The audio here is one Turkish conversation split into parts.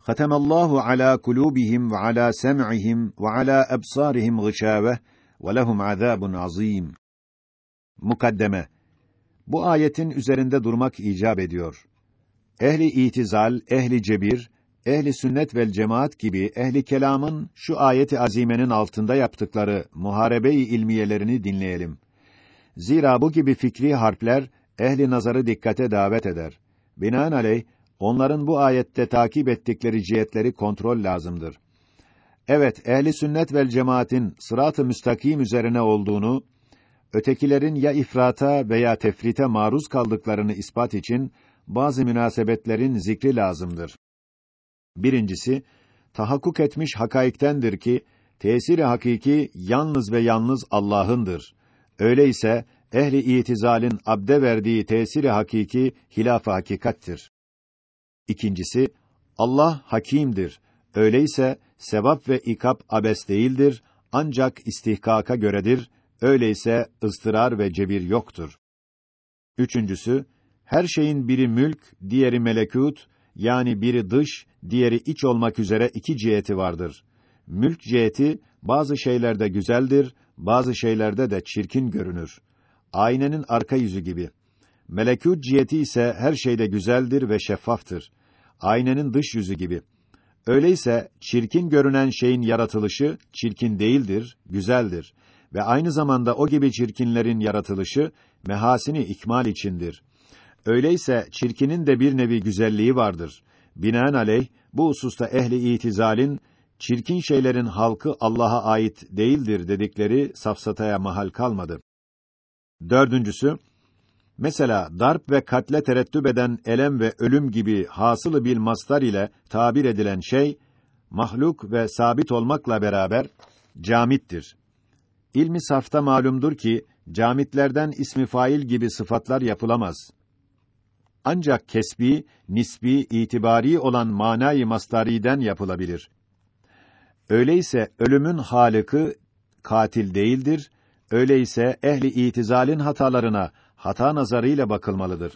Hatemallahu ala kulubihim ve ala sem'ihim ve ala ebsarihim gışâveh ve lehum azâbun azîm. Mukaddeme Bu ayetin üzerinde durmak icap ediyor. Ehli itizal, ehli cebir, ehli sünnet vel cemaat gibi ehli kelamın şu ayeti azimenin altında yaptıkları muharebe-i ilmiyelerini dinleyelim. Zira bu gibi fikri harpler ehli nazarı dikkate davet eder. Binaenaleyh onların bu ayette takip ettikleri cihetleri kontrol lazımdır. Evet, ehli sünnet vel cemaatin sırat-ı müstakim üzerine olduğunu, ötekilerin ya ifrata veya tefrite maruz kaldıklarını ispat için bazı münasebetlerin zikri lazımdır. Birincisi, tahakkuk etmiş hakaiktendir ki tesiri hakiki yalnız ve yalnız Allah'ındır. Öyleyse ehli itizalin abde verdiği tesiri hakiki hilaf hakikattir. İkincisi, Allah hakimdir. Öyleyse sevap ve ikap abes değildir, ancak istihkaka göredir. Öyleyse ıstırar ve cebir yoktur. Üçüncüsü, her şeyin biri mülk, diğeri melekut, yani biri dış, diğeri iç olmak üzere iki ciheti vardır. Mülk ciheti bazı şeylerde güzeldir, bazı şeylerde de çirkin görünür. Aynenin arka yüzü gibi. Melekut ciheti ise her şeyde güzeldir ve şeffaftır. Aynenin dış yüzü gibi. Öyleyse çirkin görünen şeyin yaratılışı çirkin değildir, güzeldir ve aynı zamanda o gibi çirkinlerin yaratılışı mehasini ikmal içindir. Öyleyse çirkinin de bir nevi güzelliği vardır. Binaenaleyh bu hususta ehli itizalin çirkin şeylerin halkı Allah'a ait değildir dedikleri safsataya mahal kalmadı. Dördüncüsü, mesela darp ve katle terettüp eden elem ve ölüm gibi hasılı bil mastar ile tabir edilen şey, mahluk ve sabit olmakla beraber camittir. İlmi safta malumdur ki camitlerden ismi fail gibi sıfatlar yapılamaz. Ancak kesbi, nisbi, itibari olan manayı mastariden yapılabilir. Öyleyse ölümün halıkı katil değildir. Öyleyse ehli itizalin hatalarına hata nazarıyla bakılmalıdır.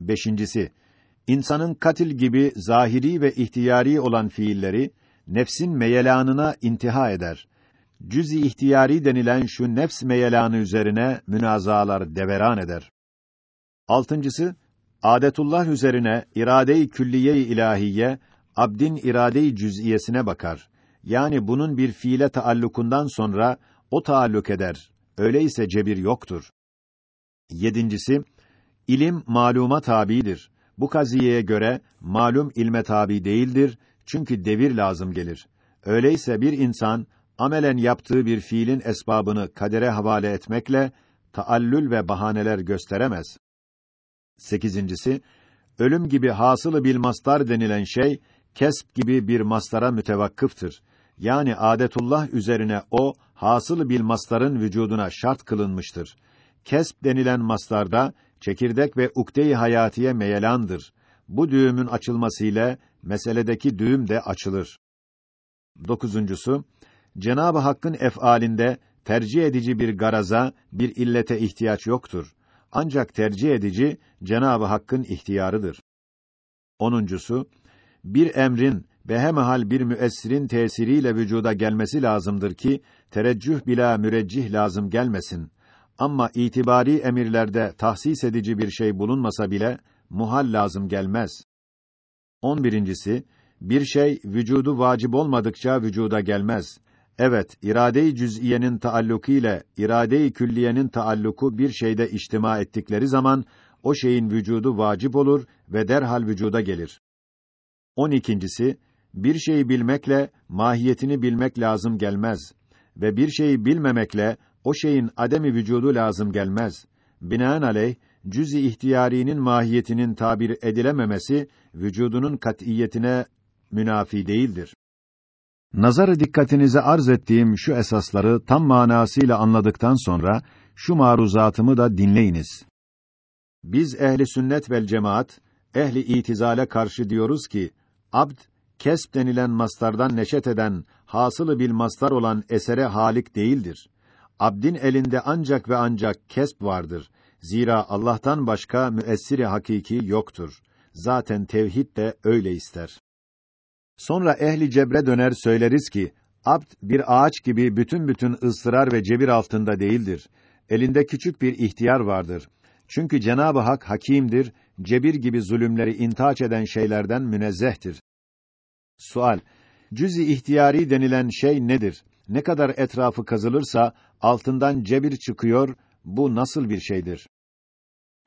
Beşincisi, insanın katil gibi zahiri ve ihtiyari olan fiilleri nefsin meyelanına intiha eder. Cüz-i ihtiyari denilen şu nefs meyelanı üzerine münazalar deveran eder. Altıncısı, adetullah üzerine irade-i külliye-i ilahiye abdin irade-i cüz'iyesine bakar. Yani bunun bir fiile taallukundan sonra o taalluk eder. Öyleyse cebir yoktur. Yedincisi, ilim maluma tabidir. Bu kaziyeye göre malum ilme tabi değildir çünkü devir lazım gelir. Öyleyse bir insan amelen yaptığı bir fiilin esbabını kadere havale etmekle taallül ve bahaneler gösteremez. Sekizincisi, ölüm gibi hasılı bil mastar denilen şey, kesp gibi bir mastara mütevakkıftır. Yani adetullah üzerine o, hasılı bil mastarın vücuduna şart kılınmıştır. Kesp denilen mastarda, çekirdek ve ukde-i hayatiye meyelandır. Bu düğümün açılmasıyla, meseledeki düğüm de açılır. Dokuzuncusu, Cenab-ı Hakk'ın ef'alinde, tercih edici bir garaza, bir illete ihtiyaç yoktur. Ancak tercih edici Cenabı Hakk'ın ihtiyarıdır. Onuncusu bir emrin behemehal bir müessirin tesiriyle vücuda gelmesi lazımdır ki tereccüh bila müreccih lazım gelmesin. Ama itibari emirlerde tahsis edici bir şey bulunmasa bile muhal lazım gelmez. On birincisi, bir şey vücudu vacip olmadıkça vücuda gelmez. Evet, irade-i cüz'iyenin taalluku ile irade-i külliyenin taalluku bir şeyde içtima ettikleri zaman o şeyin vücudu vacip olur ve derhal vücuda gelir. On ikincisi, bir şeyi bilmekle mahiyetini bilmek lazım gelmez ve bir şeyi bilmemekle o şeyin ademi vücudu lazım gelmez. Binaenaleyh cüz-i ihtiyarinin mahiyetinin tabir edilememesi vücudunun kat'iyetine münafi değildir. Nazarı dikkatinize arz ettiğim şu esasları tam manasıyla anladıktan sonra şu maruzatımı da dinleyiniz. Biz ehli sünnet vel cemaat ehli itizale karşı diyoruz ki abd kesb denilen mastardan neşet eden hasılı bil mastar olan esere halik değildir. Abdin elinde ancak ve ancak kesb vardır. Zira Allah'tan başka müessiri hakiki yoktur. Zaten tevhid de öyle ister. Sonra ehli cebre döner söyleriz ki, abd bir ağaç gibi bütün bütün ısrar ve cebir altında değildir. Elinde küçük bir ihtiyar vardır. Çünkü Cenab-ı Hak hakimdir, cebir gibi zulümleri intaç eden şeylerden münezzehtir. Sual: Cüz-i ihtiyari denilen şey nedir? Ne kadar etrafı kazılırsa altından cebir çıkıyor, bu nasıl bir şeydir?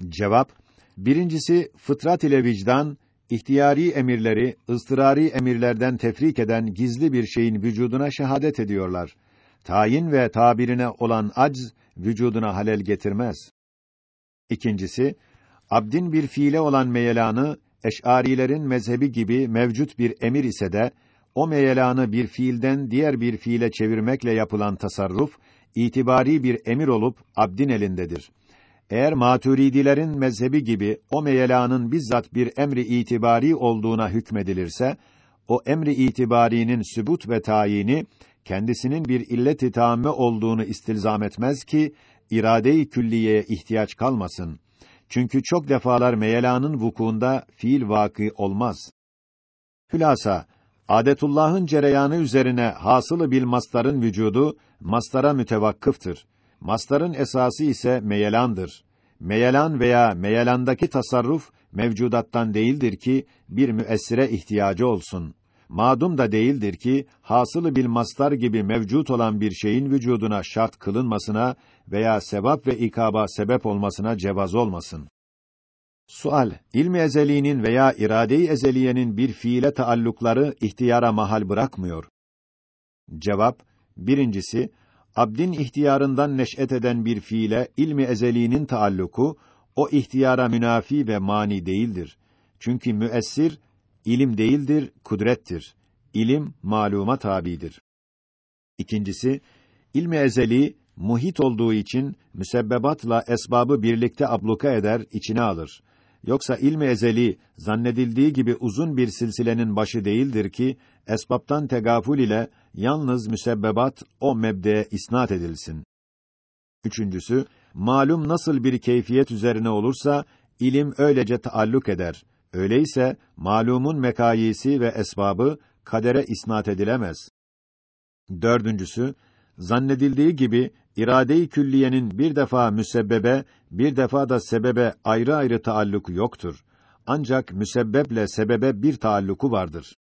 Cevap: Birincisi fıtrat ile vicdan, ihtiyari emirleri ıstırari emirlerden tefrik eden gizli bir şeyin vücuduna şehadet ediyorlar. Tayin ve tabirine olan acz vücuduna halel getirmez. İkincisi, abdin bir fiile olan meyelanı eş'arilerin mezhebi gibi mevcut bir emir ise de o meyelanı bir fiilden diğer bir fiile çevirmekle yapılan tasarruf itibari bir emir olup abdin elindedir. Eğer Maturidilerin mezhebi gibi o meyelanın bizzat bir emri itibari olduğuna hükmedilirse, o emri itibarinin sübut ve tayini kendisinin bir illet-i olduğunu istilzam etmez ki irade-i külliyeye ihtiyaç kalmasın. Çünkü çok defalar meyelanın vukuunda fiil vakı olmaz. Hülasa adetullah'ın cereyanı üzerine hasılı bil mastarın vücudu mastara mütevakkıftır. Mastarın esası ise meyelandır. Meyelan veya meyelandaki tasarruf mevcudattan değildir ki bir müessire ihtiyacı olsun. Madum da değildir ki hasılı bil mastar gibi mevcut olan bir şeyin vücuduna şart kılınmasına veya sebap ve ikaba sebep olmasına cevaz olmasın. Sual: İlmi ezeliğinin veya irade-i ezeliyenin bir fiile taallukları ihtiyara mahal bırakmıyor. Cevap: Birincisi, abdin ihtiyarından neş'et eden bir fiile ilmi ezeliğinin taalluku o ihtiyara münafi ve mani değildir. Çünkü müessir ilim değildir, kudrettir. İlim maluma tabidir. İkincisi, ilmi ezeli muhit olduğu için müsebbebatla esbabı birlikte abluka eder, içine alır. Yoksa ilmi ezeli zannedildiği gibi uzun bir silsilenin başı değildir ki esbaptan tegaful ile yalnız müsebbebat o mebdeye isnat edilsin. Üçüncüsü, malum nasıl bir keyfiyet üzerine olursa ilim öylece taalluk eder. Öyleyse malumun mekayisi ve esbabı kadere isnat edilemez. Dördüncüsü, zannedildiği gibi irade-i külliyenin bir defa müsebbebe, bir defa da sebebe ayrı ayrı taalluku yoktur. Ancak müsebbeple sebebe bir taalluku vardır.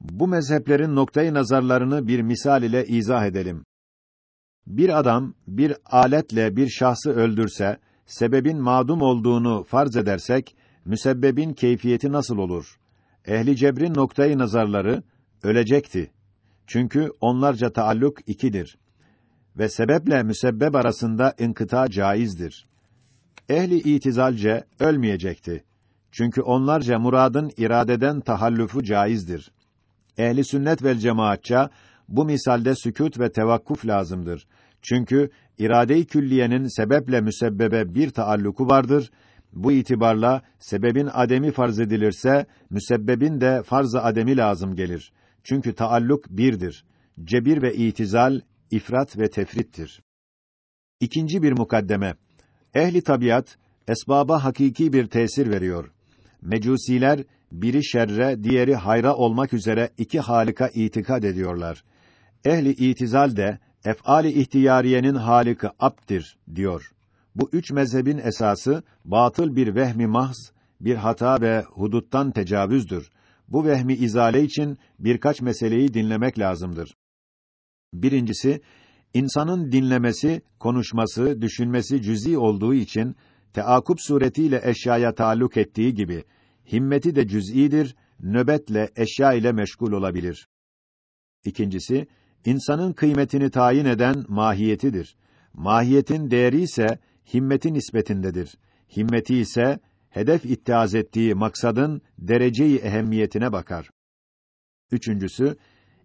Bu mezheplerin noktayı nazarlarını bir misal ile izah edelim. Bir adam bir aletle bir şahsı öldürse, sebebin madum olduğunu farz edersek, müsebbebin keyfiyeti nasıl olur? Ehli cebrin noktayı nazarları ölecekti. Çünkü onlarca taalluk ikidir ve sebeple müsebbeb arasında inkıta caizdir. Ehli itizalce ölmeyecekti. Çünkü onlarca muradın iradeden tahallufu caizdir. Ehli sünnet vel cemaatça bu misalde sükût ve tevakkuf lazımdır. Çünkü irade-i külliyenin sebeple müsebbebe bir taalluku vardır. Bu itibarla sebebin ademi farz edilirse müsebbebin de farz-ı ademi lazım gelir. Çünkü taalluk birdir. Cebir ve itizal ifrat ve tefrittir. İkinci bir mukaddeme. Ehli tabiat esbaba hakiki bir tesir veriyor. Mecusiler biri şerre, diğeri hayra olmak üzere iki halika itikad ediyorlar. Ehli itizal de ef'ali ihtiyariyenin haliki abdir diyor. Bu üç mezhebin esası batıl bir vehmi mahz, bir hata ve huduttan tecavüzdür. Bu vehmi izale için birkaç meseleyi dinlemek lazımdır. Birincisi, insanın dinlemesi, konuşması, düşünmesi cüz'i olduğu için teakup suretiyle eşyaya taalluk ettiği gibi himmeti de cüz'idir, nöbetle eşya ile meşgul olabilir. İkincisi, insanın kıymetini tayin eden mahiyetidir. Mahiyetin değeri ise himmetin nispetindedir. Himmeti ise hedef ittiaz ettiği maksadın dereceyi ehemmiyetine bakar. Üçüncüsü,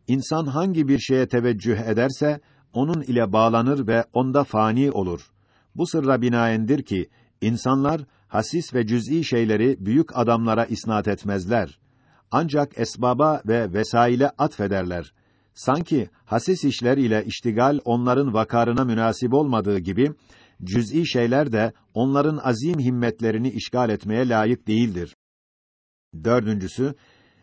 insan hangi bir şeye teveccüh ederse onun ile bağlanır ve onda fani olur. Bu sırra binaendir ki insanlar hasis ve cüz'i şeyleri büyük adamlara isnat etmezler. Ancak esbaba ve vesaile atfederler. Sanki hasis işler ile iştigal onların vakarına münasip olmadığı gibi cüz'i şeyler de onların azim himmetlerini işgal etmeye layık değildir. Dördüncüsü,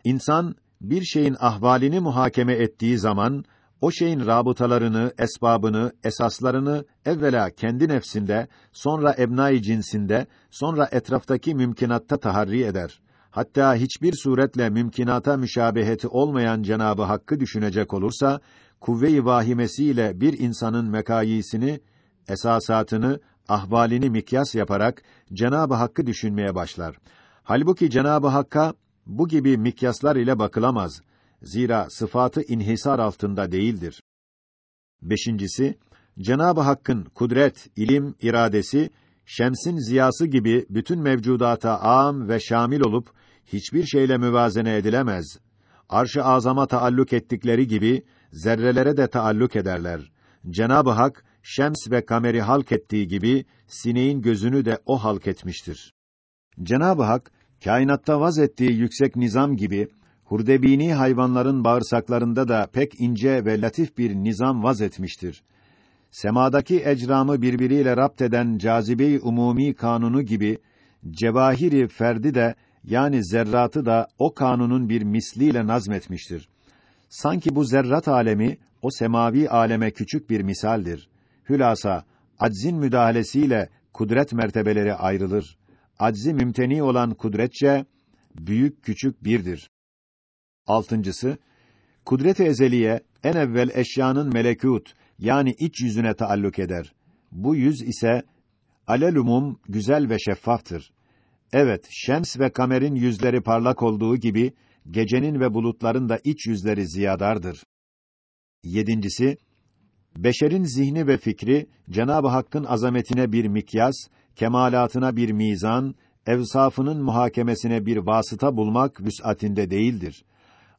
insan bir şeyin ahvalini muhakeme ettiği zaman o şeyin rabıtalarını, esbabını, esaslarını evvela kendi nefsinde, sonra ebnai cinsinde, sonra etraftaki mümkinatta taharri eder. Hatta hiçbir suretle mümkinata müşabeheti olmayan Cenabı Hakk'ı düşünecek olursa, kuvve-i vahimesiyle bir insanın mekayisini, esasatını, ahvalini mikyas yaparak Cenabı Hakk'ı düşünmeye başlar. Halbuki Cenabı Hakk'a bu gibi mikyaslar ile bakılamaz. Zira sıfatı inhisar altında değildir. Beşincisi, Cenab-ı Hakk'ın kudret, ilim, iradesi, şemsin ziyası gibi bütün mevcudata âm ve şamil olup, hiçbir şeyle müvazene edilemez. Arş-ı azama taalluk ettikleri gibi, zerrelere de taalluk ederler. Cenab-ı Hak, şems ve kameri halk ettiği gibi, sineğin gözünü de o halk etmiştir. Cenab-ı Hak, kainatta vaz ettiği yüksek nizam gibi, hurdebini hayvanların bağırsaklarında da pek ince ve latif bir nizam vaz etmiştir. Semadaki ecramı birbiriyle rapt eden cazibe-i umumi kanunu gibi, cevahiri ferdi de, yani zerratı da o kanunun bir misliyle nazmetmiştir. Sanki bu zerrat alemi, o semavi aleme küçük bir misaldir. Hülasa, aczin müdahalesiyle kudret mertebeleri ayrılır. Aczi mümteni olan kudretçe, büyük küçük birdir. Altıncısı, kudret-i ezeliye en evvel eşyanın melekut yani iç yüzüne taalluk eder. Bu yüz ise alelumum güzel ve şeffaftır. Evet, şems ve kamerin yüzleri parlak olduğu gibi gecenin ve bulutların da iç yüzleri ziyadardır. Yedincisi, beşerin zihni ve fikri Cenab-ı Hakk'ın azametine bir mikyas, kemalatına bir mizan, evsafının muhakemesine bir vasıta bulmak vüs'atinde değildir.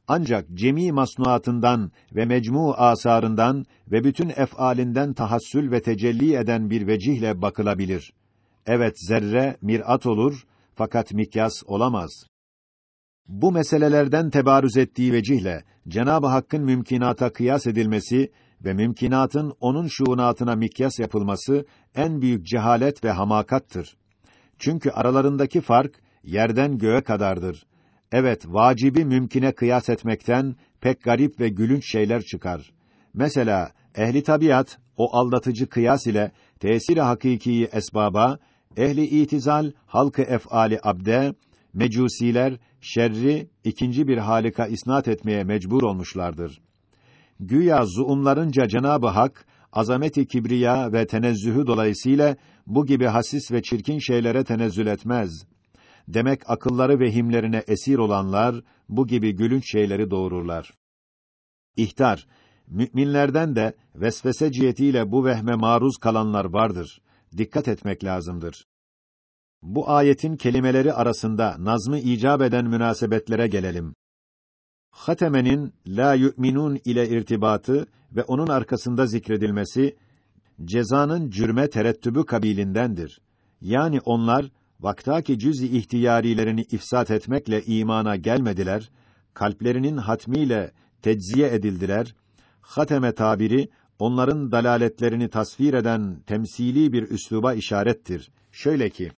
Ancak cemi masnuatından ve mecmu asarından ve bütün ef'alinden tahassül ve tecelli eden bir vecihle bakılabilir. Evet zerre mirat olur fakat mikyas olamaz. Bu meselelerden tebarüz ettiği vecihle Cenab-ı Hakk'ın mümkinata kıyas edilmesi ve mümkinatın onun şuunatına mikyas yapılması en büyük cehalet ve hamakattır. Çünkü aralarındaki fark yerden göğe kadardır. Evet, vacibi mümkine kıyas etmekten pek garip ve gülünç şeyler çıkar. Mesela ehli tabiat o aldatıcı kıyas ile tesir-i hakikiyi esbaba, ehli itizal halkı ef'ali abde, mecusiler şerri ikinci bir halika isnat etmeye mecbur olmuşlardır. Güya zuumlarınca Cenabı Hak azameti kibriya ve tenezzühü dolayısıyla bu gibi hasis ve çirkin şeylere tenezzül etmez. Demek akılları ve himlerine esir olanlar bu gibi gülünç şeyleri doğururlar. İhtar, müminlerden de vesvese cihetiyle bu vehme maruz kalanlar vardır. Dikkat etmek lazımdır. Bu ayetin kelimeleri arasında nazmı icap eden münasebetlere gelelim. Hatemenin la yu'minun ile irtibatı ve onun arkasında zikredilmesi cezanın cürme terettübü kabilindendir. Yani onlar vaktaki cüz-i ihtiyarilerini ifsat etmekle imana gelmediler, kalplerinin hatmiyle tecziye edildiler. Hateme tabiri onların dalaletlerini tasvir eden temsili bir üsluba işarettir. Şöyle ki